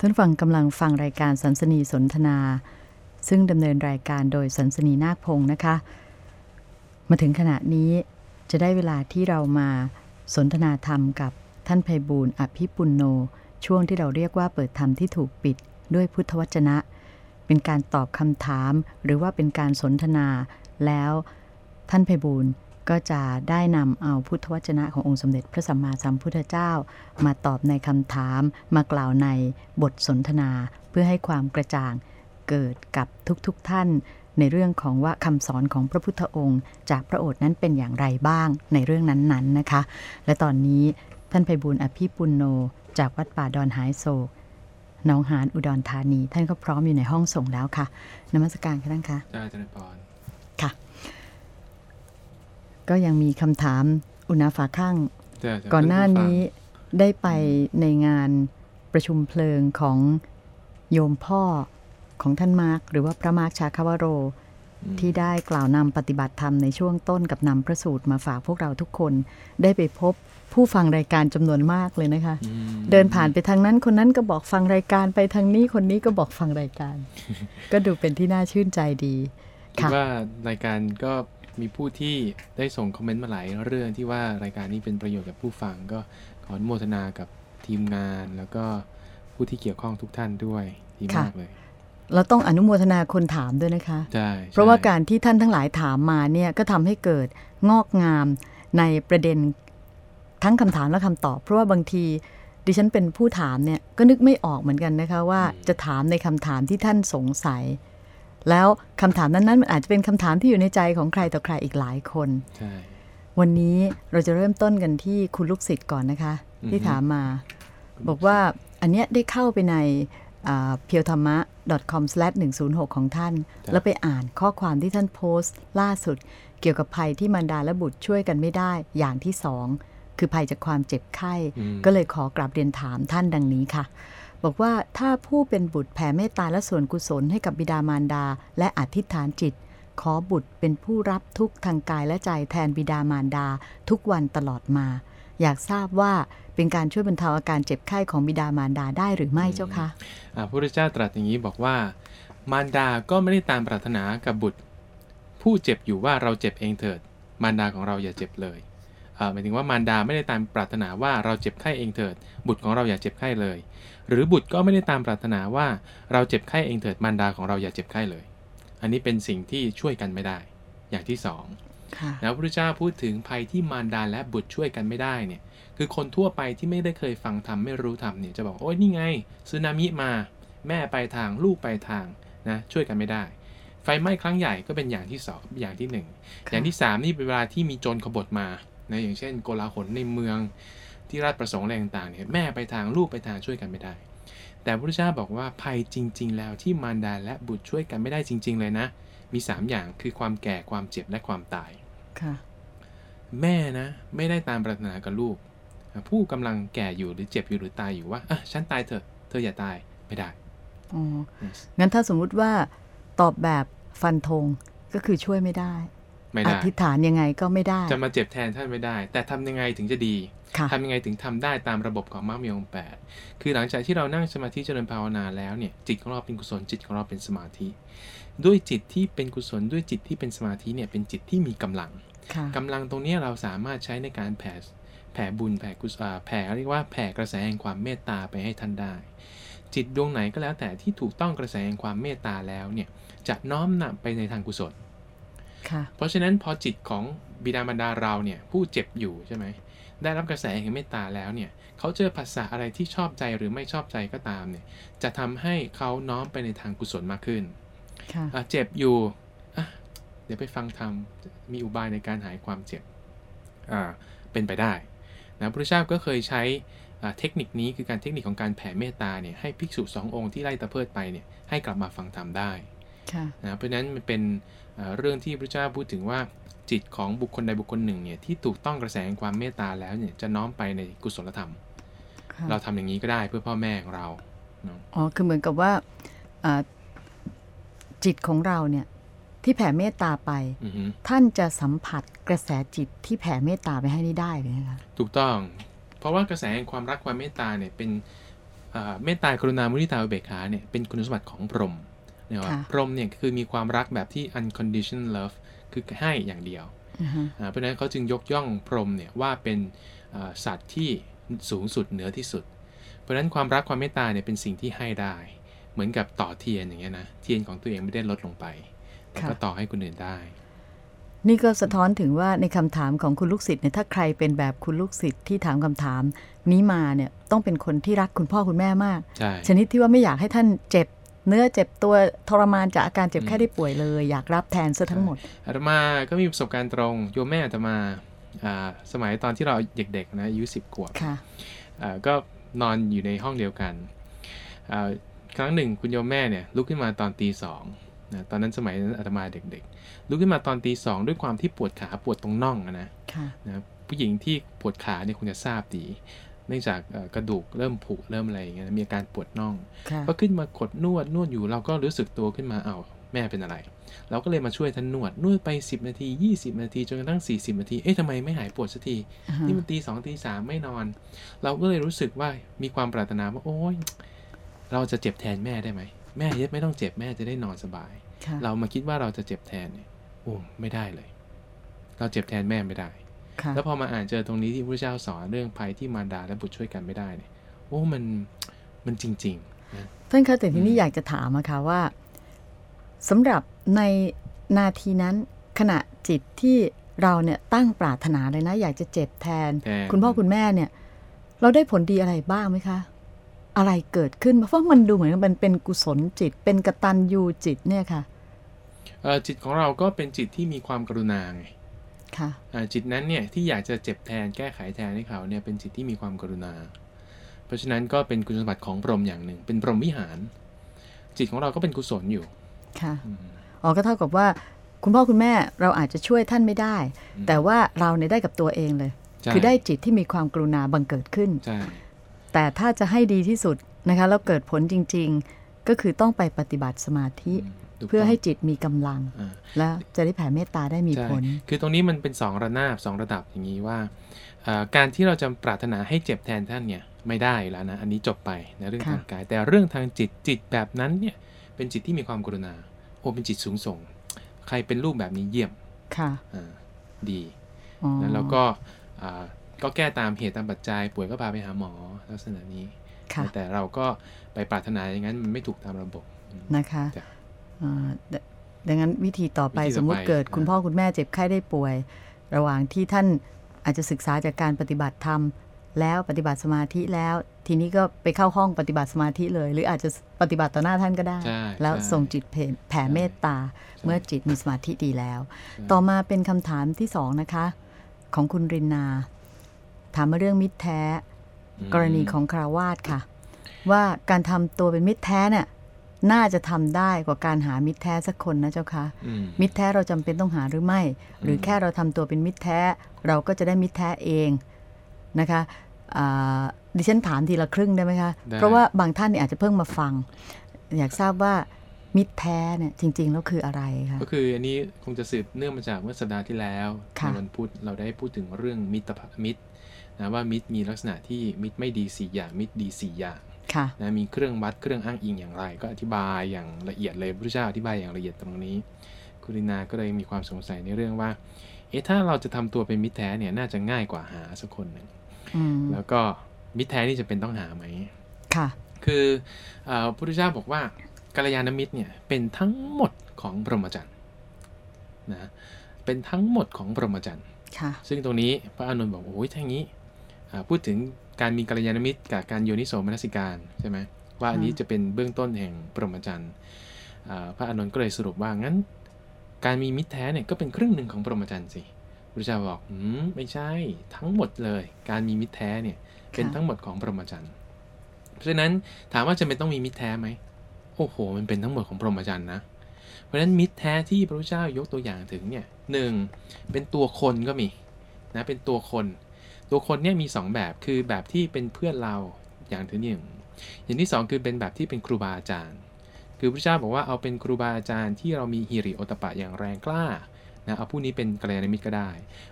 ท่านฟังกำลังฟังรายการสันสนีสนทนา ซึ่งดำเนินรายการโดยสันสนีนาคพงศ์นะคะ มาถึงขณะนี้จะได้เวลาที่เรามาสนทนาธรรมกับท่านไพบูลย์อภิปุณโน ช่วงที่เราเรียกว่าเปิดธรรมที่ถูกปิดด้วยพุทธวจนะ เป็นการตอบคำถาม หรือว่าเป็นการสนทนา แล้วท่านไพบูลย์ ก็จะได้นำเอาพุทธวจนะขององค์สมเด็จพระสัมมาสัมพุทธเจ้า มาตอบในคำถามมากล่าวในบทสนทนา เพื่อให้ความกระจ่างเกิดกับทุกๆทท่าน ในเรื่องของว่าคำสอนของพระพุทธองค์ จากพระโอษฐ์นั้นเป็นอย่างไรบ้างในเรื่องนั้นๆนะคะ และตอนนี้ท่านไพบุญอภิปุณโน จากวัดป่าดอนหายโศกหนองหานอุดรธานี ท่านก็พร้อมอยู่ในห้องส่งแล้วค่ะนมัสการค่ะท่านคะได้เจริญพร ก็ยังมีคำถามอุณาฝาข้างได้จากก่อนหน้าท่ผู้ฟังนี้ได้ไปในงานประชุมเพลิงของโยมพ่อของท่านมาร์กหรือว่าพระมาร์กชาคาวโรอืมที่ได้กล่าวนำปฏิบัติธรรมในช่วงต้นกับนำพระสูตรมาฝากพวกเราทุกคน ได้ไปพบผู้ฟังรายการจำนวนมากเลยนะคะอืมเดินผ่านไปทางนั้นคนนั้นก็บอกฟังรายการไปทางนี้คนนี้ก็บอกฟังรายการ ก็ดูเป็นที่น่าชื่นใจดีคิดค่ะว่ารายการก็ มีผู้ที่ได้ส่งคอมเมนต์มาหลายเรื่องที่ว่ารายการนี้เป็นประโยชน์กับผู้ฟัง ก็ขออนุโมทนากับทีมงาน แล้วก็ผู้ที่เกี่ยวข้องทุกท่านด้วยดีมากเลยเราต้องอนุโมทนาคนถามด้วยนะคะใช่เพราะว่าใช่การที่ท่านทั้งหลายถามมาเนี่ยก็ทำให้เกิดงอกงามในประเด็นทั้งคำถามและคำตอบ เพราะว่าบางทีดิฉันเป็นผู้ถามเนี่ยก็นึกไม่ออกเหมือนกันนะคะว่าจะถามในคำถามที่ท่านสงสัย แล้วคำถามนั้นๆมันอาจจะเป็นคำถามที่อยู่ในใจของใครต่อใครอีกหลายคนใช่วันนี้เราจะเริ่มต้นกันที่คุณลูกศิษย์ก่อนนะคะอือฮึที่ถามมา บอกว่าอันเนี้ยได้เข้าไปในเพียวธรรมะ com/106 ของท่าน แล้วไปอ่านข้อความที่ท่านโพสต์ ล่าสุด เกี่ยวกับภัยที่มารดาและบุตรช่วยกันไม่ได้อย่างที่สองคือภัยจากความเจ็บไข้อืมก็เลยขอกราบเรียนถามท่านดังนี้ค่ะ บอกว่าถ้าผู้เป็นบุตรแผ่เมตตาและส่วนกุศลให้กับบิดามารดา และอธิษฐานจิต ขอบุตรเป็นผู้รับทุกข์ทางกายและใจแทนบิดามารดา ทุกวันตลอดมา อยากทราบว่าเป็นการช่วยบรรเทาอาการเจ็บไข้ของบิดามารดาได้หรือไม่เจ้าคะอ่าพระพุทธเจ้าตรัสอย่างนี้บอกว่า มารดาก็ไม่ได้ตามปรารถนากับบุตร ผู้เจ็บอยู่ว่าเราเจ็บเองเถิด มารดาของเราอย่าเจ็บเลย หมายถึงว่ามารดาไม่ได้ตามปรารถนาว่าเราเจ็บไข้เองเถิด บุตรของเราอย่าเจ็บไข้เลย หรือบุตรก็ไม่ได้ตามปรารถนาว่าเราเจ็บไข้เองเถิดมารดาของเราอย่าเจ็บไข้เลย อันนี้เป็นสิ่งที่ช่วยกันไม่ได้ อย่างที่สองค่ะแล้วพระพุทธเจ้าพูดถึงภัยที่มารดาและบุตรช่วยกันไม่ได้เนี่ย คือคนทั่วไปที่ไม่ได้เคยฟังธรรมไม่รู้ธรรมเนี่ยจะบอกโอ้ยนี่ไงสึนามิมาแม่ไปทางลูกไปทางนะช่วยกันไม่ได้ ไฟไหม้ครั้งใหญ่ก็เป็นอย่างที่สองอย่างที่หนึ่งค่ะอย่างที่สามนี่เป็นเวลาที่มีโจรขบฏมา นะอย่างเช่นโกลาหลในเมืองที่ราชประสงค์อะไรต่างๆเนี่ยแม่ไปทางลูกไปทางช่วยกันไม่ได้ แต่พระพุทธเจ้าบอกว่าภัยจริง ๆ แล้วที่มารดาและบุตรช่วยกันไม่ได้จริง ๆ เลยนะ มีสามอย่างคือความแก่ความเจ็บและความตายค่ะแม่นะไม่ได้ตามปรารถนากับลูก ผู้กำลังแก่อยู่หรือเจ็บอยู่หรือตายอยู่ว่าอะฉันตายเถอะเธออย่าตายไม่ได้อ๋องั้นถ้าสมมุติว่าตอบแบบฟันธงก็คือช่วยไม่ได้ ไม่อได้ธิษฐานยังไงก็ไม่ได้ จะมาเจ็บแทนท่านไม่ได้ แต่ทำยังไงถึงจะดีค่ะทำยังไงถึงทำได้ตามระบบของมรรคมีองค์แปดคือหลังจากที่เรานั่งสมาธิเจริญภาวนาแล้วเนี่ยจิตของเราเป็นกุศลจิตของเราเป็นสมาธิ ด้วยจิตที่เป็นกุศลด้วยจิตที่เป็นสมาธิเนี่ยเป็นจิตที่มีกำลังค่ะกำลังตรงเนี้ยเราสามารถใช้ในการแผ่แผ่บุญแผ่กุศลอ่าแผ่เรียกว่าแผ่กระแสแห่งความเมตตาไปให้ท่านได้ จิตดวงไหนก็แล้วแต่ที่ถูกต้องกระแสแห่งความเมตตาแล้วเนี่ยจะน้อมนำไปในทางกุศลค่ะ เพราะฉะนั้นพอจิตของบิดามารดาเราเนี่ยผู้เจ็บอยู่ใช่ไหมได้รับกระแสแห่งเมตตาแล้วเนี่ยเขาเจอภาษาอะไรที่ชอบใจหรือไม่ชอบใจก็ตามเนี่ยจะทำให้เขาน้อมไปในทางกุศลมากขึ้นค่ะอะเจ็บอยู่อะเดี๋ยวไปฟังธรรมมีอุบายในการหายความเจ็บอ่าเป็นไปได้นะพระพุทธเจ้าก็เคยใช้อ่าเทคนิคนี้คือการเทคนิคของการแผ่เมตตาเนี่ยให้ภิกษุสององค์ที่ไล่ตะเพิดไปเนี่ยให้กลับมาฟังธรรมได้ค่ะนะเพราะฉะนั้นมันเป็น เอ่อเรื่องที่พระเจ้าพูดถึงว่าจิตของบุคคลใดบุคคลหนึ่งเนี่ยที่ถูกต้องกระแสแห่งความเมตตาแล้วเนี่ยจะน้อมไปในกุศลธรรมค่ะเราทำอย่างนี้ก็ได้เพื่อพ่อแม่ของเราเนาะอ๋อคือเหมือนกับว่าอ่าจิตของเราเนี่ยที่แผ่เมตตาไปอือฮึท่านจะสัมผัสกระแสจิตที่แผ่เมตตาไปให้นี่ได้เลยนะคะถูกต้อง เพราะว่ากระแสแห่งความรักความเมตตาเนี่ยเป็นอ่าเมตตากรุณามุทิตาอุเบกขาเนี่ยเป็นคุณสมบัติของพรหมเนี่ยว่าค่ะพรหมเนี่ยคือมีความรักแบบที่ unconditional love คือให้อย่างเดียวอือฮึอ่าเพราะฉะนั้นเขาจึงยกย่องพรหมเนี่ยว่าเป็นอ่าสัตว์ที่สูงสุดเหนือที่สุด เพราะฉะนั้นความรักความเมตตาเนี่ยเป็นสิ่งที่ให้ได้ เหมือนกับต่อเทียนอย่างเงี้ยนะเทียนของตัวเองไม่ได้ลดลงไปแต่ก็ต่อให้คนอื่นได้ นี่ก็สะท้อนถึงว่าในคำถามของคุณลูกศิษย์เนี่ยถ้าใครเป็นแบบคุณลูกศิษย์ที่ถามคำถาม นี้มาเนี่ยต้องเป็นคนที่รักคุณพ่อคุณแม่มากใช่ชนิดที่ว่าไม่อยากให้ท่านเจ็บ เนื้อเจ็บตัวทรมานจากอาการเจ็บแค่ได้ป่วยเลย อยากรับแทนซะทั้งหมดอาตมาก็มีประสบการณ์ตรงโยมแม่อาตมาอ่าสมัยตอนที่เราเด็กๆนะอายุสิบขวบค่ะอ่าก็นอนอยู่ในห้องเดียวกันอ่าครั้งหนึ่งคุณโยมแม่เนี่ยลุกขึ้นมาตอนตีสองนะตอนนั้นสมัยนั้นอาตมาเด็กๆ ลุกขึ้นมาตอนตีสองด้วยความที่ปวดขาปวดตรงน่องอะนะค่ะนะผู้หญิงที่ปวดขาเนี่ยคงจะทราบดี เนื่องจากเอ่อกระดูกเริ่มผุเริ่มอะไรอย่างเงี้ยมีอาการปวดน่องค่ะก็ขึ้นมากดนวดนวดอยู่เราก็รู้สึกตัวขึ้นมาเอา้าแม่เป็นอะไร เราก็เลยมาช่วยท่านนวดนวดไป 10 นาที 20 นาทีจนกระทั่ง 40 นาที เอ๊ะทำไมไม่หายปวดสักทีอ่าฮะนี่มันตีสองตีสามไม่นอน เราก็เลยรู้สึกว่ามีความปรารถนาว่าโอ๊ยเราจะเจ็บแทนแม่ได้ไหม แม่ไม่ต้องเจ็บแม่จะได้นอนสบายค่ะเรามาคิดว่าเราจะเจ็บแทนเนี่ยโอ้ไม่ได้เลย เราเจ็บแทนแม่ไม่ได้ค่ะ แล้วพอมาอ่านเจอตรงนี้ที่พระเจ้าสอนเรื่องภัยที่มารดาและบุตรช่วยกันไม่ได้เนี่ยโอ้มันมันจริงๆนะท่านคะแต่ทีนี้อืมอยากจะถามอะค่ะว่าสำหรับในนาทีนั้นขณะจิตที่เราเนี่ยตั้งปรารถนาเลยนะ อยากจะเจ็บแทนแทน คุณพ่อคุณแม่เนี่ย เราได้ผลดีอะไรบ้างไหมคะ อะไรเกิดขึ้นเพราะมันดูเหมือนมันเป็นกุศลจิต เป็นกตัญญูจิตเนี่ยค่ะเอ่อจิตของเราก็เป็นจิตที่มีความกรุณาไงค่ะอ่า จิตนั้นเนี่ยที่อยากจะเจ็บแทนแก้ไขแทนให้เขาเนี่ยเป็นจิตที่มีความกรุณา เพราะฉะนั้นก็เป็นคุณสมบัติของพรหมอย่างหนึ่ง เป็นพรหมวิหาร จิตของเราก็เป็นกุศลอยู่ค่ะอืมอ๋อก็เท่ากับว่าคุณพ่อคุณแม่เราอาจจะช่วยท่านไม่ได้อืมแต่ว่าเราเนี่ยได้กับตัวเองเลยใช่คือได้จิตที่มีความกรุณาบังเกิดขึ้นใช่แต่ถ้าจะให้ดีที่สุดนะคะแล้วเกิดผลจริง ๆ ก็คือต้องไปปฏิบัติสมาธิอืมถูก เพื่อต้งให้จิตมีกำลังอ่าแล้วจะได้แผ่เมตตาได้มีใช่ผล คือตรงนี้มันเป็น 2 ระนาบสองระดับอย่างนี้ว่าเอ่อการที่เราจะปรารถนาให้เจ็บแทนท่านเนี่ยไม่ได้อยู่แล้วนะ อันนี้จบไปในเรื่องค่ะทางกาย แต่เรื่องทางจิตจิตแบบนั้นเนี่ยเป็นจิตที่มีความกรุณาโอ้เป็นจิตสูงส่ง ใครเป็นรูปแบบนี้เยี่ยมค่ะอ่าดีอ๋อแล้วเราก็อ่าก็แก้ตามเหตุตามปัจจัยป่วยก็พาไปหาหมอลักษณะนี้ค่ะแต่เราก็ไปปรารถนาอย่างนั้นมันไม่ถูกตามระบบอืมนะคะจ้ะอ่า ดดังนั้นวิธีต่อไปวิธีต่อไปสมมุติเกิดคุณอ่าพ่อคุณแม่เจ็บไข้ได้ป่วย ระหว่างที่ท่านอาจจะศึกษาจากการปฏิบัติธรรมแล้วปฏิบัติสมาธิแล้ว ทีนี้ก็ไปเข้าห้องปฏิบัติสมาธิเลย หรืออาจจะปฏิบัติต่อหน้าท่านก็ได้ใช่แล้วใช่ส่งจิตแผ่แผ่เมตตาใช่เมื่อจิตมีสมาธิดีแล้ว ต่อมาเป็นคำถามที่สองนะคะ ของคุณรินนา ถามมาเรื่องมิตรแท้มกรณีของคราวาสค่ะ ว่าการทำตัวเป็นมิตรแท้เนี่ย น่าจะทำได้กว่าการหามิตรแท้สักคนนะเจ้าคะอืมมิตรแท้เราจำเป็นต้องหาหรือไม่ หรือแค่เราทำตัวเป็นมิตรแท้ เราก็จะได้มิตรแท้เองนะคะอ่าดิฉันถามทีละครึ่งได้ไหมคะได้เพราะว่าบางท่านเนี่ยอาจจะเพิ่งมาฟัง อยากทราบว่ามิตรแท้เนี่ยจริงๆแล้วคืออะไรคะก็คืออันนี้คงจะสืบเนื่องมาจากเมื่อสัปดาห์ที่แล้วค่ะในวันพุธเราได้พูดถึงเรื่องมิตรภามิตรนะว่ามิตรมีลักษณะที่มิตรไม่ดีสี่อย่างมิตรดีสี่อย่างค่ะ นะมีเครื่องวัดเครื่องอ้างอิงอย่างไร ก็อธิบายอย่างละเอียดเลยพระเจ้าอธิบายอย่างละเอียดตรงนี้คุณรินาก็เลยมีความสงสัยในเรื่องว่า เอ๊ะถ้าเราจะทำตัวเป็นมิตรแท้เนี่ยน่าจะง่ายกว่าหาสักคนหนึ่งอืมแล้วก็มิตรแท้นี่จะเป็นต้องหาไหมค่ะ คือเอ่อพระพุทธเจ้าบอกว่ากัลยาณมิตรเนี่ยเป็นทั้งหมดของพรหมจรรย์นะเป็นทั้งหมดของพรหมจรรย์ค่ะซึ่งตรงนี้พระอานนท์บอกโอ้ยถ้าอย่างนี้อ่า พูดถึงการมีกัลยาณมิตรกับการโยนิโสมนสิการใช่ไหมว่าอันนี้จะเป็นเบื้องต้นแห่งพรหมจรรย์พระอานนท์ก็เลยสรุปว่างั้น การมีมิตรแท้เนี่ยก็เป็นครึ่งหนึ่งของพรหมจรรย์สิพระเจ้าบอกอืมไม่ใช่ทั้งหมดเลย การมีมิตรแท้เนี่ยเป็นทั้งหมดของพรหมจรรย์เพราะฉะนั้นถามว่าจะเป็นต้องมีมิตรแท้ไหมโอ้โห มันเป็นทั้งหมดของพรหมจรรย์นะ เพราะฉะนั้นมิตรแท้ที่พระพุทธเจ้ายกตัวอย่างถึงเนี่ยหนึ่งเป็นตัวคนก็มีนะเป็นตัวคน ตัวคนเนี่ยมี 2 แบบคือแบบที่เป็นเพื่อนเราอย่างที่หนึ่งอย่างที่สองคือเป็นแบบที่เป็นครูบาอาจารย์ คือพระเจ้าบอกว่าเอาเป็นครูบาอาจารย์ที่เรามีฮิริโอตปะอย่างแรงกล้านะเอาผู้นี้เป็นกัลยาณมิตรก็ได้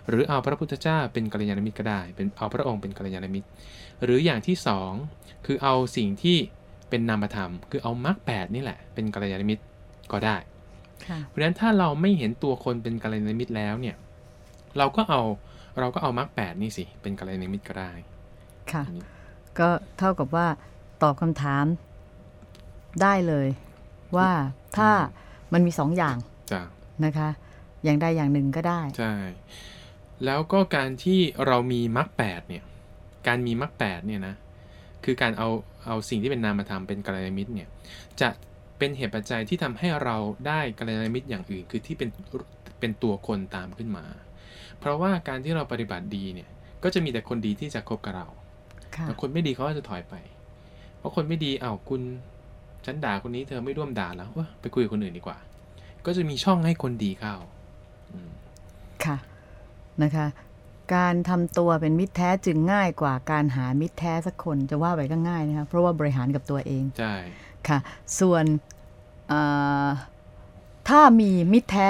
หรือเอาพระพุทธเจ้าเป็นกัลยาณมิตรก็ได้ เป็นเอาพระองค์เป็นกัลยาณมิตร หรืออย่างที่สองคือเอาสิ่งที่เป็นนามธรรม คือเอามรรคแปดนี่แหละ เป็นกัลยาณมิตรก็ได้ค่ะเพราะฉะนั้นถ้าเราไม่เห็นตัวคนเป็นกัลยาณมิตรแล้วเนี่ยเราก็เอา เราก็เอามรรคแปดนี่สิ เป็นกัลยาณมิตรก็ได้ ค่ะอันนี้ก็เท่ากับว่าตอบคำถามได้เลยว่าถ้ามันมีสองอย่างจ้ะนะคะ อย่างใดอย่างหนึ่งก็ได้ ใช่ แล้วก็การที่เรามีมรรคแปดเนี่ย การมีมรรคแปดเนี่ยนะ คือการเอาเอาสิ่งที่เป็นนามธรรมเป็นกัลยาณมิตรเนี่ย จะเป็นเหตุปัจจัยที่ทำให้เราได้กัลยาณมิตรอย่างอื่น คือที่เป็นเป็นตัวคนตามขึ้นมา เพราะว่าการที่เราปฏิบัติดีเนี่ย ก็จะมีแต่คนดีที่จะคบกับเราค่ะแต่คนไม่ดีเขาก็จะถอยไป เพราะคนไม่ดีอ้าวคุณฉันด่าคนนี้เธอไม่ร่วมด่าแล้วเว้ยไปคุยกับคนอื่นดีกว่า ก็จะมีช่องให้คนดีเข้าอืมค่ะนะคะ การทำตัวเป็นมิตรแท้จึงง่ายกว่าการหามิตรแท้สักคนจะว่าไปก็ง่ายนะคะเพราะว่าบริหารกับตัวเองใช่ค่ะ ส่วนเอ่อถ้ามีมิตรแท้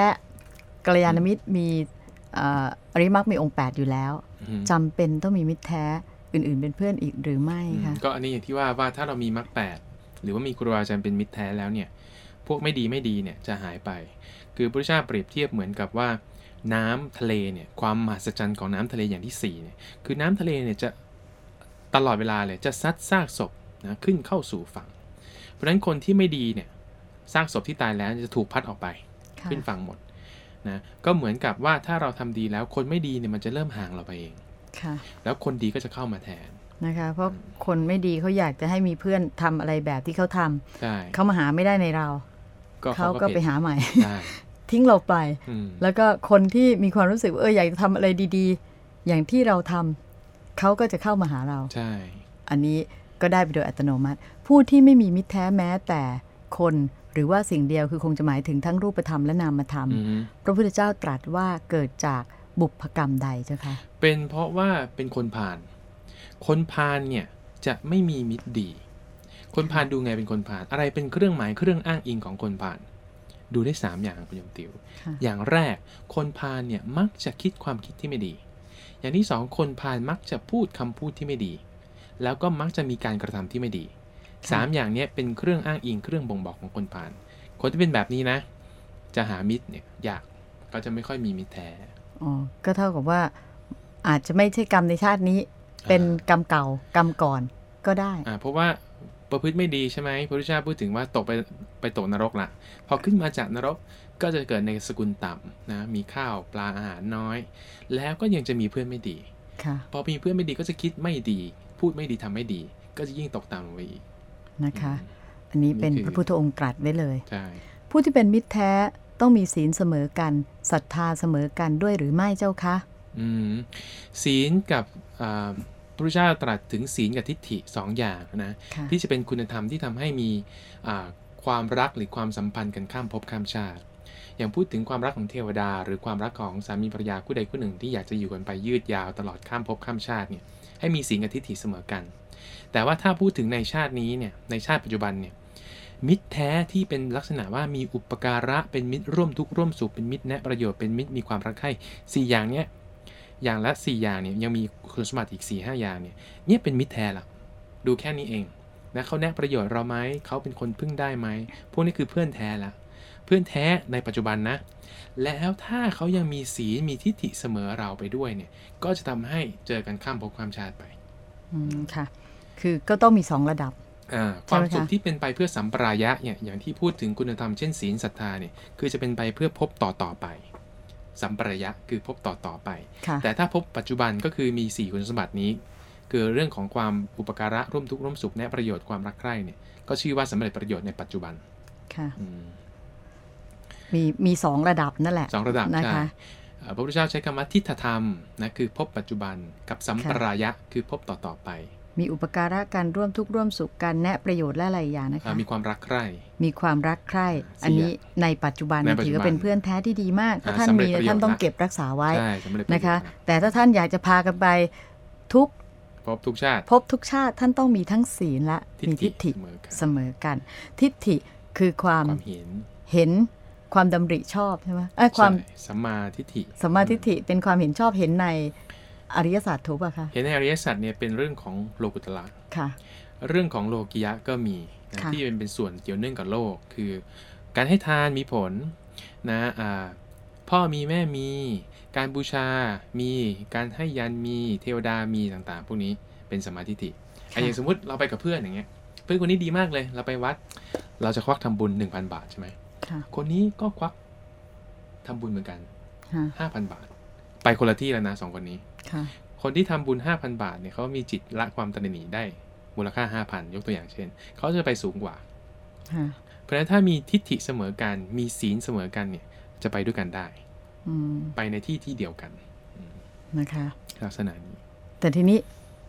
กัลยาณมิตรมีเอ่ออริยมรรคมีองค์ 8 อยู่แล้วอืมจำเป็นต้องมีมิตรแท้อื่น ๆ เป็นเพื่อนอีกหรือไม่อืมคะก็อันนี้อย่างที่ว่าว่าถ้าเรามีมรรคแปดหรือว่ามีครูบาอาจารย์เป็นมิตรแท้แล้วเนี่ยพวกไม่ดีไม่ดีเนี่ยจะหายไป คือพระพุทธเจ้าเปรียบเทียบเหมือนกับว่า น้ำทะเลเนี่ยความมหัศจรรย์ของน้ำทะเลอย่างที่สี่เนี่ยคือน้ำทะเลเนี่ยจะตลอดเวลาเลยจะซัดซากศพนะขึ้นเข้าสู่ฝั่ง เพราะฉะนั้นคนที่ไม่ดีเนี่ยซากศพที่ตายแล้วจะถูกพัดออกไปค่ะขึ้นฝั่งหมด นะก็เหมือนกับว่าถ้าเราทำดีแล้วคนไม่ดีเนี่ยมันจะเริ่มห่างเราไปเองค่ะ แล้วคนดีก็จะเข้ามาแทนนะคะ เพราะคนไม่ดีเขาอยากจะให้มีเพื่อนทำอะไรแบบที่เขาทำใช่เขามาหาไม่ได้ในเราก็เขาก็ไปหาใหม่ใช่ทิ้งเราไปอืมแล้วก็คนที่มีความรู้สึกว่าเอออยากจะทำอะไรดีๆ อย่างที่เราทำเขาก็จะเข้ามาหาเราใช่อันนี้ก็ได้ไปโดยอัตโนมัติ ผู้ที่ไม่มีมิตรแท้แม้แต่คน หรือว่าสิ่งเดียวคือคงจะหมายถึงทั้งรูปธรรมและนามธรรมอืมพระพุทธเจ้าตรัสว่าเกิดจากบุพกรรมใดเจ้าคะเป็นเพราะว่าเป็นคนพาลคนพาลเนี่ยจะไม่มีมิตรดี คนพาลดูไงเป็นคนพาลอะไรเป็นเครื่องหมายเครื่องอ้างอิงของคนพาลดูได้ 3 อย่างคุณยมติวค่ะอย่างแรกคนพาลเนี่ยมักจะคิดความคิดที่ไม่ดี อย่างที่สองคนพาลมักจะพูดคำพูดที่ไม่ดี แล้วก็มักจะมีการกระทำที่ไม่ดี สามอย่างเนี้ยเป็นเครื่องอ้างอิงเครื่องบ่งบอกของคนพาลคนที่เป็นแบบนี้นะ จะหามิตรเนี่ยยากก็จะไม่ค่อยมีมิตรแท้อ๋อก็เท่ากับว่าอาจจะไม่ใช่กรรมในชาตินี้ เป็นกรรมเก่ากรรมก่อนก็ได้อ่าเพราะว่าประพฤติไม่ดีใช่ไหมพระพุทธเจ้าพูดถึงว่าตกไปไปตกนรกละพอขึ้นมาจากนรกก็จะเกิดในสกุลต่ำนะมีข้าวปลาอาหารน้อย แล้วก็ยังจะมีเพื่อนไม่ดีค่ะพอมีเพื่อนไม่ดีก็จะคิดไม่ดี พูดไม่ดีทำไม่ดี ก็จะยิ่งตกต่ำลงไปอีก นะคะ อันนี้เป็นนี่คือพระพุทธองค์ตรัสไว้เลยใช่ผู้ที่เป็นมิตรแท้ต้องมีศีลเสมอกันศรัทธาเสมอกันด้วยหรือไม่เจ้าคะอืมศีลกับอ่าพระพุทธเจ้าตรัสถึงศีลกับทิฏฐิสองอย่างนะค่ะที่จะเป็นคุณธรรมที่ทำให้มีอ่าความรักหรือความสัมพันธ์กันข้ามภพข้ามชาติ อย่างพูดถึงความรักของเทวดา หรือความรักของสามีภรรยาคู่ใดคู่หนึ่งที่อยากจะอยู่กันไปยืดยาวตลอดข้ามภพข้ามชาติเนี่ยให้มีศีลกับทิฏฐิเสมอกัน แต่ว่าถ้าพูดถึงในชาตินี้เนี่ยในชาติปัจจุบันเนี่ยมิตรแท้ที่เป็นลักษณะว่ามีอุปการะเป็นมิตรร่วมทุกข์ร่วมสุขเป็นมิตรแนะประโยชน์เป็นมิตรมีความรักใคร่สี่อย่างเนี้ยอย่างละสี่อย่างเนี่ยยังมีคุณสมบัติอีกสี่ห้าอย่างเนี่ยเนี่ยเป็นมิตรแท้ละดูแค่นี้เองนะเขาแนะประโยชน์เราไหมเขาเป็นคนพึ่งได้ไหมพวกนี้คือเพื่อนแท้ละเพื่อนแท้ในปัจจุบันนะ แล้วถ้าเขายังมีศีลมีทิฏฐิเสมอเราไปด้วยเนี่ย ก็จะทำให้เจอกันข้ามภพข้ามชาติไป อืมค่ะ คือก็ต้องมีสองระดับอ่าคใช่วามไหมคะสุขที่เป็นไปเพื่อสัมปรายะเนี่ยอย่างที่พูดถึงคุณธรรมเช่นศีลศรัทธาเนี่ยคือจะเป็นไปเพื่อพบต่อต่อไป สัมปรายะคือพบต่อต่อไปค่ะแต่ถ้าพบปัจจุบันก็คือมี 4 คุณสมบัตินี้ คือเรื่องของความอุปการะร่วมทุกข์ร่วมสุขแนะประโยชน์ความรักใคร่เนี่ยก็ชื่อว่าสำเร็จประโยชน์ในปัจจุบันค่ะอืมมีมีสองระดับนั่นแหละสองระดับนะใช่คะเอ่อพระพุทธเจ้าใช้คำว่าทิฏฐธรรมนะคือพบปัจจุบันกับสัมปรายะคือพบต่อต่อไป มีอุปการะการร่วมทุกข์ร่วมสุขกันแนะประโยชน์และอะไรอย่างนะอ่าคะมีความรักใคร่ มีความรักใคร่สี่อันนี้ในปัจจุบันในปัจจุบันถือว่าเป็นเพื่อนแท้ที่ดีมาก ถ้าอ่าท่านสำเร็จมีประโยชน์ท่านต้องละเก็บรักษาไว้ใช่สำเร็จประโยชนะคะนแต่ถ้าท่านอยากจะพากันไปทุกพบทุกชาติ พบทุกชาติท่านต้องมีทั้งศีลและมีทิฏฐิเสมอกันเสมอกันทิฏฐิคือความความเห็นเห็นความดำริชอบใช่ไหมเอ้ยความใช่สัมมาทิฏฐิสัมมาทิฏฐิเป็นความเห็นชอบเห็นใน อริยศาสตร์ถูกป่ะคะเห็นในอริยสัจเนี่ยเป็นเรื่องของโลกุตละค่ะ เรื่องของโลกิยะก็มีนะค่ะที่เป็นเป็นส่วนเกี่ยวเนื่องกับโลก คือ การให้ทานมีผลนะอ่าพ่อมีแม่มี การบูชา มี การให้ยันมี เทวดามีต่างๆ พวกนี้เป็นสมมาธิฏฐิอะอย่างสมมติเราไปกับเพื่อนอย่างเงี้ย เพื่อนคนนี้ดีมากเลย เราไปวัด เราจะควักทำบุญ1,000บาทใช่ไหมค่ะคนนี้ก็ควักทำบุญเหมือนกันค่ะ5,000บาท ไปคนละที่แล้วนะสองคนนี้ ค่ะคนที่ทำบุญ 5,000 บาทเนี่ยเขามีจิตละความตระหนี่ได้มูลค่า 5,000 ยกตัวอย่างเช่น เขาจะไปสูงกว่าค่ะเพราะฉะนั้นถ้ามีทิฏฐิเสมอกัน มีศีลเสมอกันเนี่ย จะไปด้วยกันได้อืมไปในที่ที่เดียวกันนะคะลักษณะนี้ แต่ทีนี้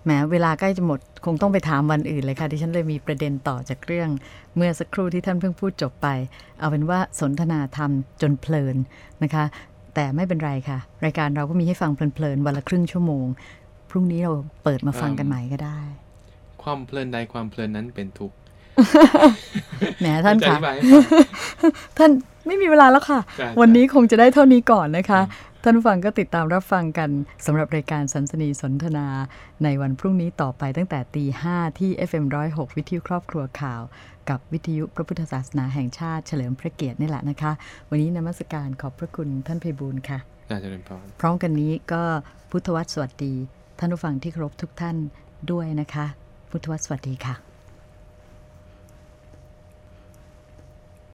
แหมเวลาใกล้จะหมด คงต้องไปถามวันอื่นเลยค่ะที่ฉันเลยมีประเด็นต่อจากเรื่อง เมื่อสักครู่ที่ท่านเพิ่งพูดจบไป เอาเป็นว่าสนทนาธรรมจนเพลินนะคะ แต่ไม่เป็นไรค่ะ รายการเราก็มีให้ฟังเพลินๆวันละครึ่งชั่วโมง พรุ่งนี้เราเปิดมาฟังกันใหม่ก็ได้ ความเพลินใดความเพลินนั้นเป็นทุกข์แหมท่านจะอค่ะธิบายให้ฟังท่านไม่มีเวลาแล้วค่ะใช่วันนี้คงจะได้เท่านี้ก่อนนะคะท่านผู้ฟังก็ติดตามรับฟังกันสำหรับรายการสันสนีสนทนา ในวันพรุ่งนี้ต่อไปตั้งแต่ตีห้าที่ FM106 วิทยุครอบครัวข่าว กับวิทยุพระพุทธศาสนาแห่งชาติเฉลิมพระเกียรตินี่แหละนะคะ วันนี้นมัสการขอบพระคุณท่านไพบูลย์ค่ะอาจารย์เจริญพรพร้อมกันนี้ก็พุทธวัตรสวัสดี ท่านผู้ฟังที่เคารพทุกท่านด้วยนะคะ พุทธวัตรสวัสดีค่ะ